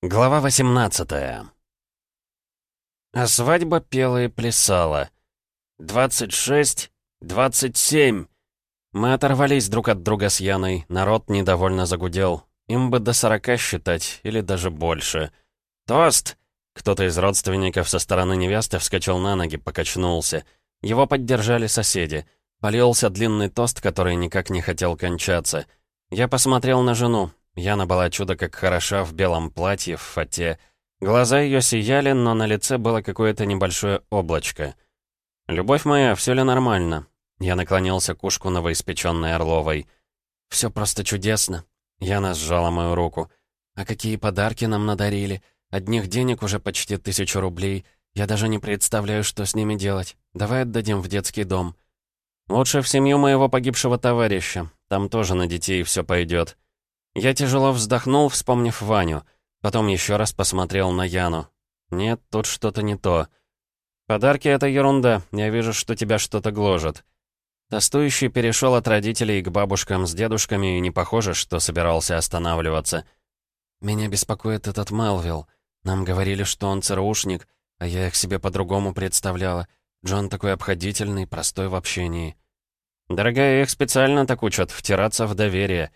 Глава 18 А свадьба пела и плясала. «Двадцать шесть, двадцать семь!» Мы оторвались друг от друга с Яной, народ недовольно загудел. Им бы до сорока считать, или даже больше. «Тост!» Кто-то из родственников со стороны невесты вскочил на ноги, покачнулся. Его поддержали соседи. Полился длинный тост, который никак не хотел кончаться. Я посмотрел на жену, Яна была чудо как хороша в белом платье, в фате. Глаза ее сияли, но на лице было какое-то небольшое облачко. «Любовь моя, все ли нормально?» Я наклонился к ушку новоиспеченной Орловой. «Все просто чудесно». Яна сжала мою руку. «А какие подарки нам надарили? Одних денег уже почти тысячу рублей. Я даже не представляю, что с ними делать. Давай отдадим в детский дом». «Лучше в семью моего погибшего товарища. Там тоже на детей все пойдет. Я тяжело вздохнул, вспомнив Ваню. Потом еще раз посмотрел на Яну. Нет, тут что-то не то. Подарки — это ерунда. Я вижу, что тебя что-то гложет. Тостующий перешел от родителей к бабушкам с дедушками и не похоже, что собирался останавливаться. «Меня беспокоит этот Мелвилл. Нам говорили, что он ЦРУшник, а я их себе по-другому представляла. Джон такой обходительный, простой в общении». «Дорогая, их специально так учат, втираться в доверие».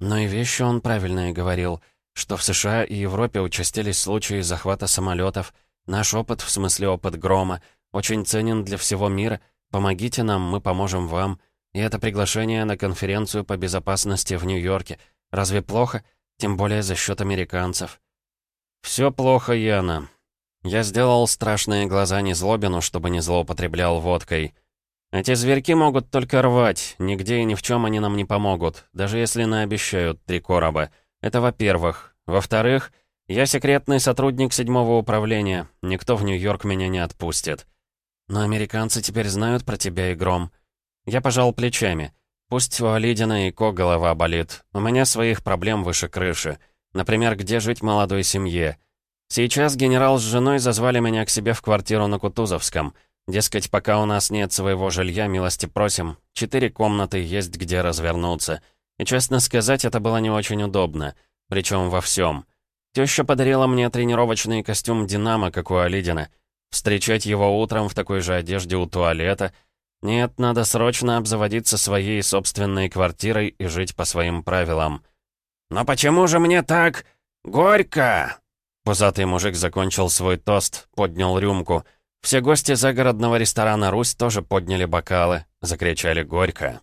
Но и вещи он правильные говорил, что в США и Европе участились случаи захвата самолетов. Наш опыт, в смысле опыт Грома, очень ценен для всего мира. Помогите нам, мы поможем вам. И это приглашение на конференцию по безопасности в Нью-Йорке. Разве плохо? Тем более за счет американцев. Все плохо, Яна. Я сделал страшные глаза Незлобину, чтобы не злоупотреблял водкой. Эти зверьки могут только рвать, нигде и ни в чем они нам не помогут, даже если наобещают три короба. Это во-первых. Во-вторых, я секретный сотрудник седьмого управления, никто в Нью-Йорк меня не отпустит. Но американцы теперь знают про тебя и Гром. Я пожал плечами. Пусть у Алидина и Ко голова болит, у меня своих проблем выше крыши. Например, где жить молодой семье. Сейчас генерал с женой зазвали меня к себе в квартиру на Кутузовском — Дескать, пока у нас нет своего жилья, милости просим. Четыре комнаты, есть где развернуться. И, честно сказать, это было не очень удобно. Причем во всем. Теща подарила мне тренировочный костюм «Динамо», как у Алидина. Встречать его утром в такой же одежде у туалета. Нет, надо срочно обзаводиться своей собственной квартирой и жить по своим правилам. «Но почему же мне так горько?» Пузатый мужик закончил свой тост, поднял рюмку — все гости загородного ресторана «Русь» тоже подняли бокалы, закричали горько.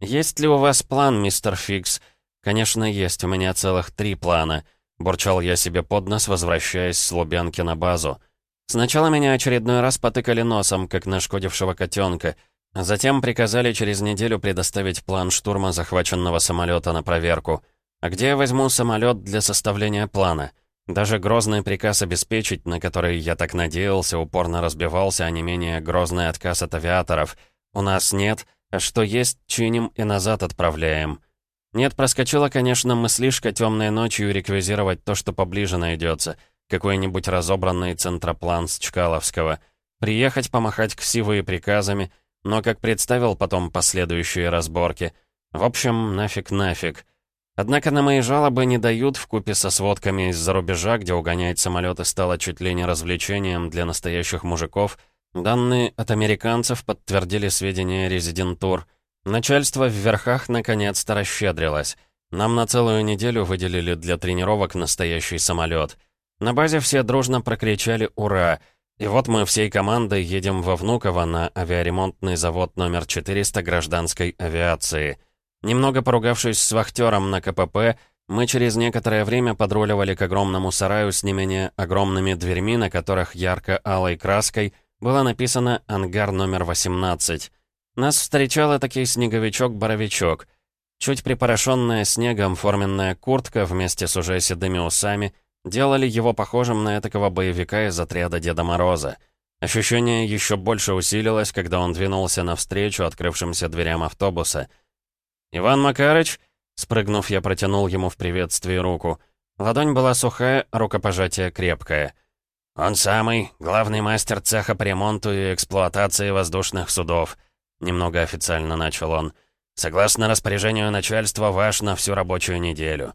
«Есть ли у вас план, мистер Фикс?» «Конечно, есть, у меня целых три плана», — бурчал я себе под нос, возвращаясь с Лубянки на базу. Сначала меня очередной раз потыкали носом, как нашкодившего котенка, затем приказали через неделю предоставить план штурма захваченного самолета на проверку. А где я возьму самолет для составления плана?» Даже грозный приказ обеспечить, на который я так надеялся, упорно разбивался, а не менее грозный отказ от авиаторов. У нас нет, а что есть, чиним и назад отправляем. Нет, проскочила, конечно, мыслишка темной ночью реквизировать то, что поближе найдется. Какой-нибудь разобранный центроплан с Чкаловского. Приехать, помахать ксивые приказами, но как представил потом последующие разборки. В общем, нафиг нафиг. Однако на мои жалобы не дают в купе со сводками из-за рубежа, где угонять самолеты стало чуть ли не развлечением для настоящих мужиков. Данные от американцев подтвердили сведения резидентур. Начальство в верхах наконец-то расщедрилось. Нам на целую неделю выделили для тренировок настоящий самолет. На базе все дружно прокричали «Ура!», и вот мы всей командой едем во Внуково на авиаремонтный завод номер 400 гражданской авиации — Немного поругавшись с вахтером на КПП, мы через некоторое время подруливали к огромному сараю с не менее огромными дверьми, на которых ярко-алой краской было написано «Ангар номер 18». Нас встречал этакий снеговичок-боровичок. Чуть припорошенная снегом форменная куртка вместе с уже седыми усами делали его похожим на этакого боевика из отряда Деда Мороза. Ощущение еще больше усилилось, когда он двинулся навстречу открывшимся дверям автобуса — «Иван Макарыч?» Спрыгнув, я протянул ему в приветствии руку. Ладонь была сухая, рукопожатие крепкое. «Он самый, главный мастер цеха по ремонту и эксплуатации воздушных судов», немного официально начал он. «Согласно распоряжению начальства, ваш на всю рабочую неделю».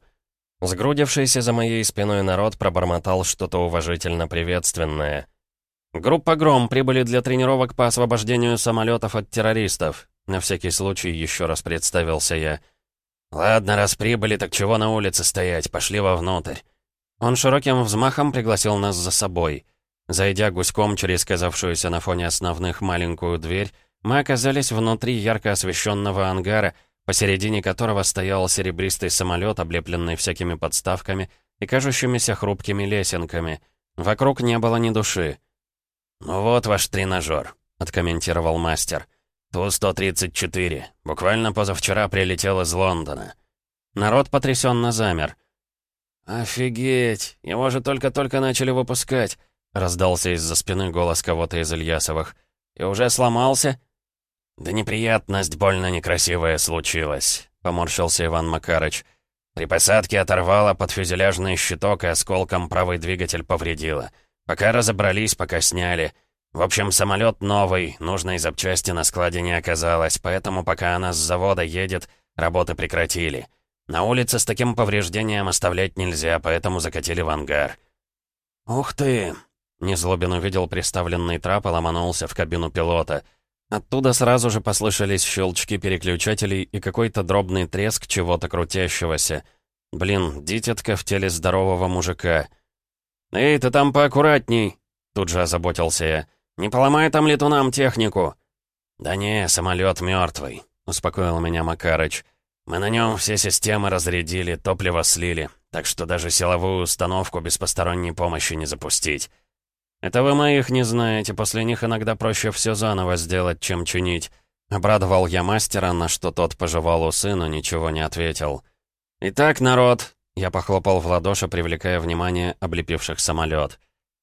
Сгрудившийся за моей спиной народ пробормотал что-то уважительно приветственное. «Группа «Гром» прибыли для тренировок по освобождению самолетов от террористов», на всякий случай еще раз представился я. «Ладно, раз прибыли, так чего на улице стоять? Пошли вовнутрь». Он широким взмахом пригласил нас за собой. Зайдя гуськом через казавшуюся на фоне основных маленькую дверь, мы оказались внутри ярко освещенного ангара, посередине которого стоял серебристый самолет, облепленный всякими подставками и кажущимися хрупкими лесенками. Вокруг не было ни души. «Ну вот ваш тренажер», — откомментировал мастер. «Ту-134. Буквально позавчера прилетел из Лондона». Народ потрясенно замер. «Офигеть! Его же только-только начали выпускать!» — раздался из-за спины голос кого-то из Ильясовых. «И уже сломался?» «Да неприятность больно некрасивая случилась», — поморщился Иван Макарыч. «При посадке оторвало под фюзеляжный щиток и осколком правый двигатель повредило. Пока разобрались, пока сняли. В общем, самолет новый, нужной запчасти на складе не оказалось, поэтому пока она с завода едет, работы прекратили. На улице с таким повреждением оставлять нельзя, поэтому закатили в ангар». «Ух ты!» — Незлобин увидел приставленный трап и ломанулся в кабину пилота — Оттуда сразу же послышались щелчки переключателей и какой-то дробный треск чего-то крутящегося. Блин, дитятка в теле здорового мужика. «Эй, ты там поаккуратней!» Тут же озаботился я. «Не поломай там летунам технику!» «Да не, самолет мертвый, успокоил меня Макарыч. «Мы на нем все системы разрядили, топливо слили, так что даже силовую установку без посторонней помощи не запустить. «Это вы моих не знаете, после них иногда проще все заново сделать, чем чинить». Обрадовал я мастера, на что тот пожевал усы, но ничего не ответил. «Итак, народ!» — я похлопал в ладоши, привлекая внимание облепивших самолет.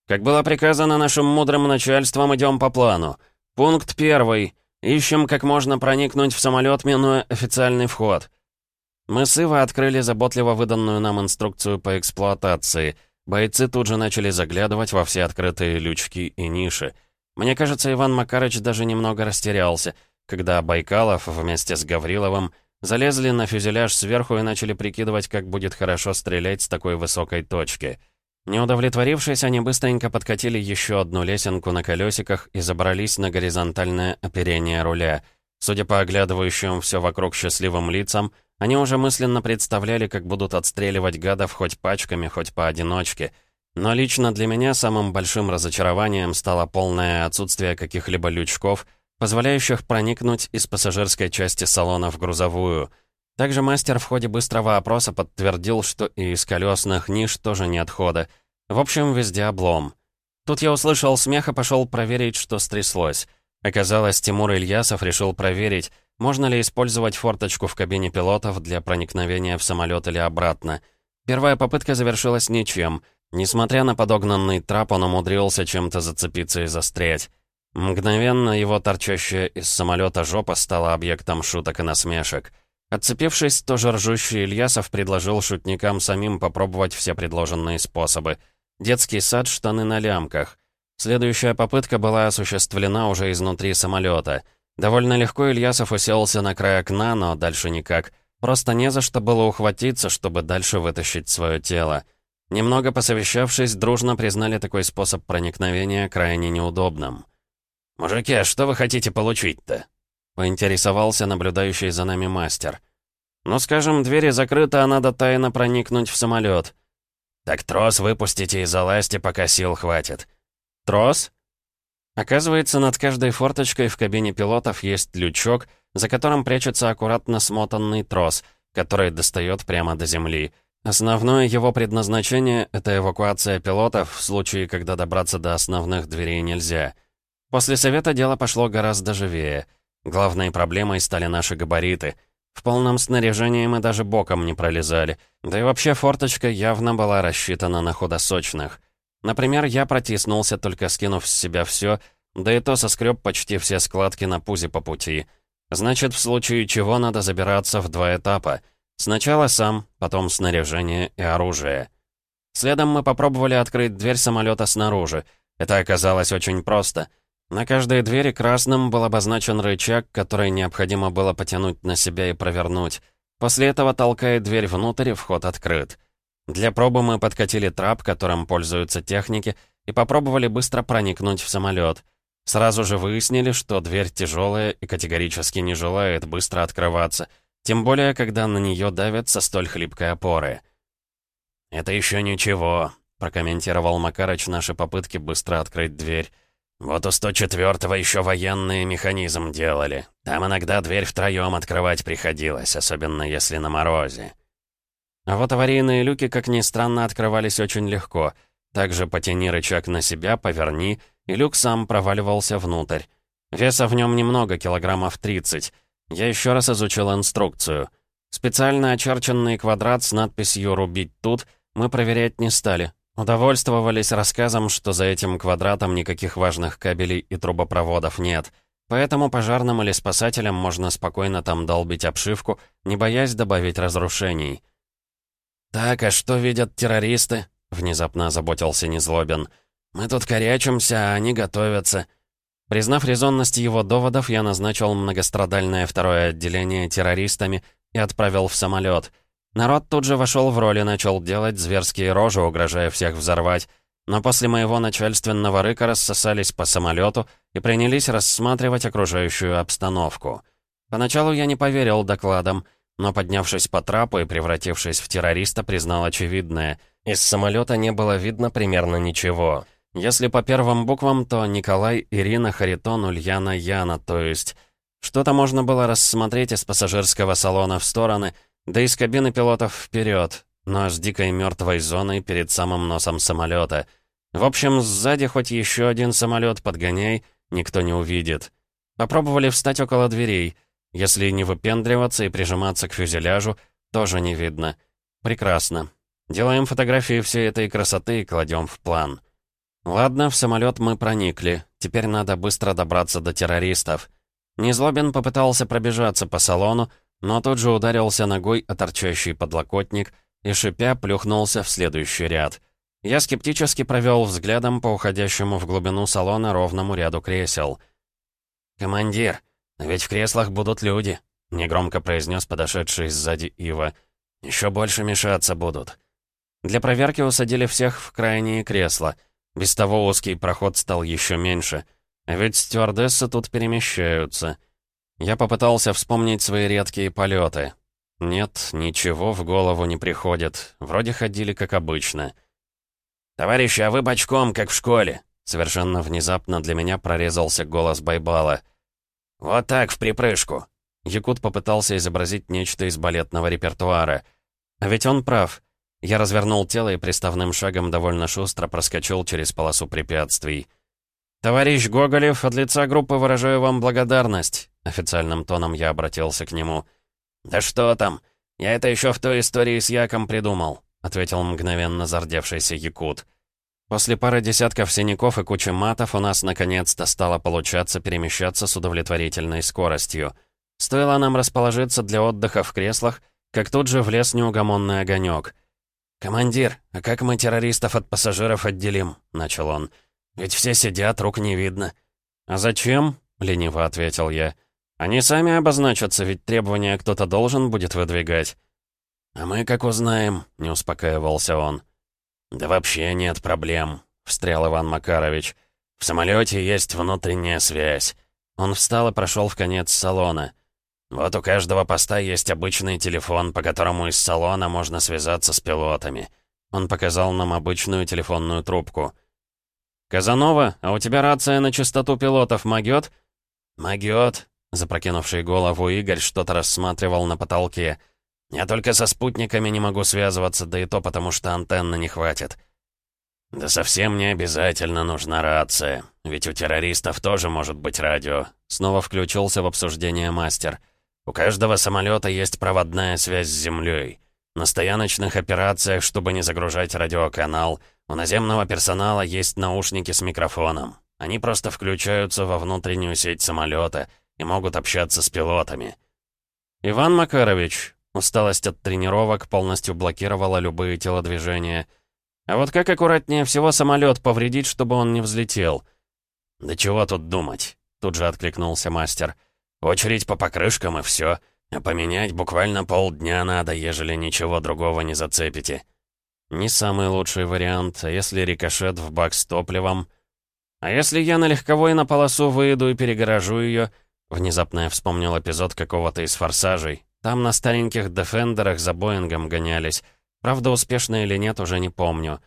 «Как было приказано нашим мудрым начальством, идем по плану. Пункт первый. Ищем, как можно проникнуть в самолет, минуя официальный вход». Мы с Ива открыли заботливо выданную нам инструкцию по эксплуатации — Бойцы тут же начали заглядывать во все открытые лючки и ниши. Мне кажется, Иван Макарыч даже немного растерялся, когда Байкалов вместе с Гавриловым залезли на фюзеляж сверху и начали прикидывать, как будет хорошо стрелять с такой высокой точки. Не удовлетворившись, они быстренько подкатили еще одну лесенку на колесиках и забрались на горизонтальное оперение руля. Судя по оглядывающим все вокруг счастливым лицам, они уже мысленно представляли, как будут отстреливать гадов хоть пачками, хоть поодиночке. Но лично для меня самым большим разочарованием стало полное отсутствие каких-либо лючков, позволяющих проникнуть из пассажирской части салона в грузовую. Также мастер в ходе быстрого опроса подтвердил, что и из колесных ниш тоже нет хода. В общем, везде облом. Тут я услышал смех и пошел проверить, что стряслось. Оказалось, Тимур Ильясов решил проверить, можно ли использовать форточку в кабине пилотов для проникновения в самолет или обратно. Первая попытка завершилась ничем. Несмотря на подогнанный трап, он умудрился чем-то зацепиться и застрять. Мгновенно его торчащая из самолета жопа стала объектом шуток и насмешек. Отцепившись, тоже ржущий Ильясов предложил шутникам самим попробовать все предложенные способы. Детский сад, штаны на лямках. Следующая попытка была осуществлена уже изнутри самолета — Довольно легко Ильясов уселся на край окна, но дальше никак. Просто не за что было ухватиться, чтобы дальше вытащить свое тело. Немного посовещавшись, дружно признали такой способ проникновения крайне неудобным. «Мужики, а что вы хотите получить-то?» — поинтересовался наблюдающий за нами мастер. «Ну, скажем, двери закрыты, а надо тайно проникнуть в самолет. «Так трос выпустите и залазьте, пока сил хватит». «Трос?» Оказывается, над каждой форточкой в кабине пилотов есть лючок, за которым прячется аккуратно смотанный трос, который достает прямо до земли. Основное его предназначение — это эвакуация пилотов в случае, когда добраться до основных дверей нельзя. После совета дело пошло гораздо живее. Главной проблемой стали наши габариты. В полном снаряжении мы даже боком не пролезали. Да и вообще форточка явно была рассчитана на худосочных. Например, я протиснулся, только скинув с себя все, да и то соскреб почти все складки на пузе по пути. Значит, в случае чего надо забираться в два этапа. Сначала сам, потом снаряжение и оружие. Следом мы попробовали открыть дверь самолета снаружи. Это оказалось очень просто. На каждой двери красным был обозначен рычаг, который необходимо было потянуть на себя и провернуть. После этого толкая дверь внутрь, вход открыт. Для пробы мы подкатили трап, которым пользуются техники, и попробовали быстро проникнуть в самолет. Сразу же выяснили, что дверь тяжелая и категорически не желает быстро открываться, тем более, когда на нее давят со столь хлипкой опоры. «Это еще ничего», — прокомментировал Макарыч наши попытки быстро открыть дверь. «Вот у 104-го еще военные механизм делали. Там иногда дверь втроем открывать приходилось, особенно если на морозе». А вот аварийные люки, как ни странно, открывались очень легко. Также потяни рычаг на себя, поверни, и люк сам проваливался внутрь. Веса в нем немного, килограммов 30. Я еще раз изучил инструкцию. Специально очерченный квадрат с надписью «Рубить тут» мы проверять не стали. Удовольствовались рассказом, что за этим квадратом никаких важных кабелей и трубопроводов нет. Поэтому пожарным или спасателям можно спокойно там долбить обшивку, не боясь добавить разрушений. «Так, а что видят террористы?» — внезапно озаботился Незлобин. «Мы тут корячимся, а они готовятся». Признав резонность его доводов, я назначил многострадальное второе отделение террористами и отправил в самолет — Народ тут же вошел в роль и начал делать зверские рожи, угрожая всех взорвать. Но после моего начальственного рыка рассосались по самолету и принялись рассматривать окружающую обстановку. Поначалу я не поверил докладам, но, поднявшись по трапу и превратившись в террориста, признал очевидное. Из самолета не было видно примерно ничего. Если по первым буквам, то Николай, Ирина, Харитон, Ульяна, Яна, то есть... Что-то можно было рассмотреть из пассажирского салона в стороны — да из кабины пилотов вперед, но с дикой мертвой зоной перед самым носом самолета. В общем, сзади хоть еще один самолет подгоняй, никто не увидит. Попробовали встать около дверей. Если не выпендриваться и прижиматься к фюзеляжу, тоже не видно. Прекрасно. Делаем фотографии всей этой красоты и кладем в план. Ладно, в самолет мы проникли. Теперь надо быстро добраться до террористов. Незлобин попытался пробежаться по салону, но тут же ударился ногой о торчащий подлокотник и, шипя, плюхнулся в следующий ряд. Я скептически провел взглядом по уходящему в глубину салона ровному ряду кресел. «Командир, ведь в креслах будут люди», — негромко произнес подошедший сзади Ива. «Еще больше мешаться будут». Для проверки усадили всех в крайние кресла. Без того узкий проход стал еще меньше. Ведь стюардессы тут перемещаются. Я попытался вспомнить свои редкие полеты. Нет, ничего в голову не приходит. Вроде ходили как обычно. «Товарищи, а вы бочком, как в школе!» Совершенно внезапно для меня прорезался голос Байбала. «Вот так, в припрыжку!» Якут попытался изобразить нечто из балетного репертуара. А ведь он прав. Я развернул тело и приставным шагом довольно шустро проскочил через полосу препятствий. «Товарищ Гоголев, от лица группы выражаю вам благодарность. Официальным тоном я обратился к нему. «Да что там? Я это еще в той истории с Яком придумал», ответил мгновенно зардевшийся якут. После пары десятков синяков и кучи матов у нас наконец-то стало получаться перемещаться с удовлетворительной скоростью. Стоило нам расположиться для отдыха в креслах, как тут же влез неугомонный огонек. «Командир, а как мы террористов от пассажиров отделим?» — начал он. «Ведь все сидят, рук не видно». «А зачем?» — лениво ответил я. Они сами обозначатся, ведь требования кто-то должен будет выдвигать. «А мы как узнаем?» — не успокаивался он. «Да вообще нет проблем», — встрял Иван Макарович. «В самолете есть внутренняя связь». Он встал и прошел в конец салона. «Вот у каждого поста есть обычный телефон, по которому из салона можно связаться с пилотами». Он показал нам обычную телефонную трубку. «Казанова, а у тебя рация на частоту пилотов могёт?» «Могёт», Запрокинувший голову Игорь что-то рассматривал на потолке. «Я только со спутниками не могу связываться, да и то потому, что антенны не хватит». «Да совсем не обязательно нужна рация, ведь у террористов тоже может быть радио», снова включился в обсуждение мастер. «У каждого самолета есть проводная связь с Землей. На стояночных операциях, чтобы не загружать радиоканал, у наземного персонала есть наушники с микрофоном. Они просто включаются во внутреннюю сеть самолета — и могут общаться с пилотами. Иван Макарович, усталость от тренировок полностью блокировала любые телодвижения. А вот как аккуратнее всего самолет повредить, чтобы он не взлетел? «Да чего тут думать?» — тут же откликнулся мастер. «Очередь по покрышкам и все. А поменять буквально полдня надо, ежели ничего другого не зацепите». Не самый лучший вариант, а если рикошет в бак с топливом? А если я на легковой на полосу выйду и перегоражу ее? Внезапно я вспомнил эпизод какого-то из «Форсажей». Там на стареньких «Дефендерах» за Боингом гонялись. Правда, успешно или нет, уже не помню.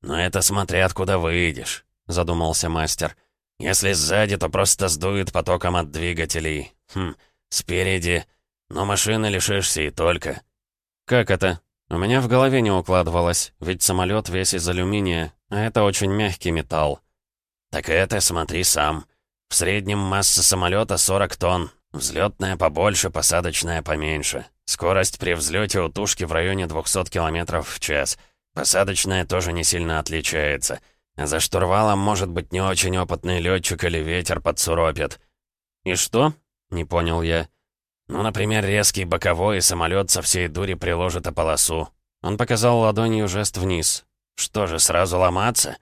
«Но это смотря откуда выйдешь», — задумался мастер. «Если сзади, то просто сдует потоком от двигателей. Хм, спереди. Но машины лишишься и только». «Как это?» У меня в голове не укладывалось, ведь самолет весь из алюминия, а это очень мягкий металл. «Так это смотри сам. В среднем масса самолета 40 тонн. Взлетная побольше, посадочная поменьше. Скорость при взлете у тушки в районе 200 км в час. Посадочная тоже не сильно отличается. За штурвалом может быть не очень опытный летчик или ветер подсуропит». «И что?» — не понял я. Ну, например, резкий боковой, и самолет со всей дури приложит о полосу. Он показал ладонью жест вниз. Что же, сразу ломаться?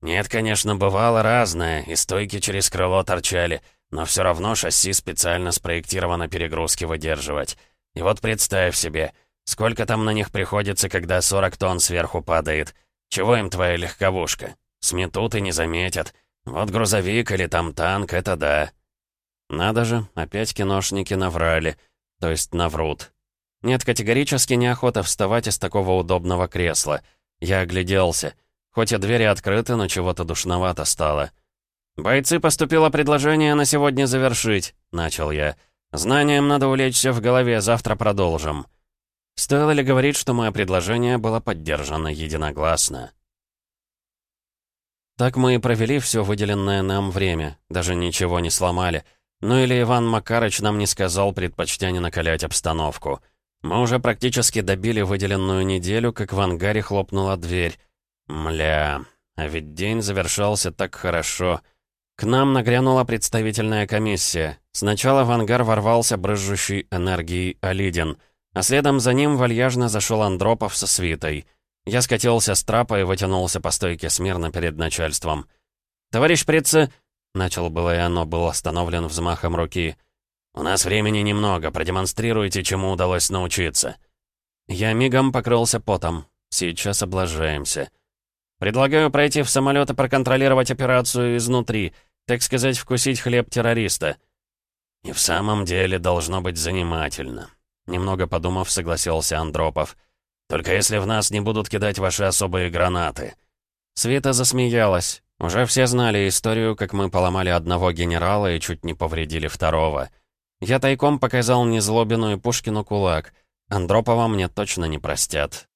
Нет, конечно, бывало разное, и стойки через крыло торчали, но все равно шасси специально спроектировано перегрузки выдерживать. И вот представь себе, сколько там на них приходится, когда 40 тонн сверху падает. Чего им твоя легковушка? Сметут и не заметят. Вот грузовик или там танк — это да. Надо же, опять киношники наврали. То есть наврут. Нет, категорически неохота вставать из такого удобного кресла. Я огляделся. Хоть и двери открыты, но чего-то душновато стало. «Бойцы, поступило предложение на сегодня завершить», — начал я. «Знанием надо улечься в голове, завтра продолжим». Стоило ли говорить, что мое предложение было поддержано единогласно? Так мы и провели все выделенное нам время, даже ничего не сломали — ну или Иван Макарыч нам не сказал, предпочтя не накалять обстановку. Мы уже практически добили выделенную неделю, как в ангаре хлопнула дверь. Мля, а ведь день завершался так хорошо. К нам нагрянула представительная комиссия. Сначала в ангар ворвался брызжущий энергией Алидин, а следом за ним вальяжно зашел Андропов со свитой. Я скатился с трапа и вытянулся по стойке смирно перед начальством. «Товарищ Прице...» Начал было и оно был остановлен взмахом руки. «У нас времени немного, продемонстрируйте, чему удалось научиться». Я мигом покрылся потом. Сейчас облажаемся. Предлагаю пройти в самолет и проконтролировать операцию изнутри, так сказать, вкусить хлеб террориста. И в самом деле должно быть занимательно. Немного подумав, согласился Андропов. Только если в нас не будут кидать ваши особые гранаты. Света засмеялась. Уже все знали историю, как мы поломали одного генерала и чуть не повредили второго. Я тайком показал Незлобину и Пушкину кулак. Андропова мне точно не простят.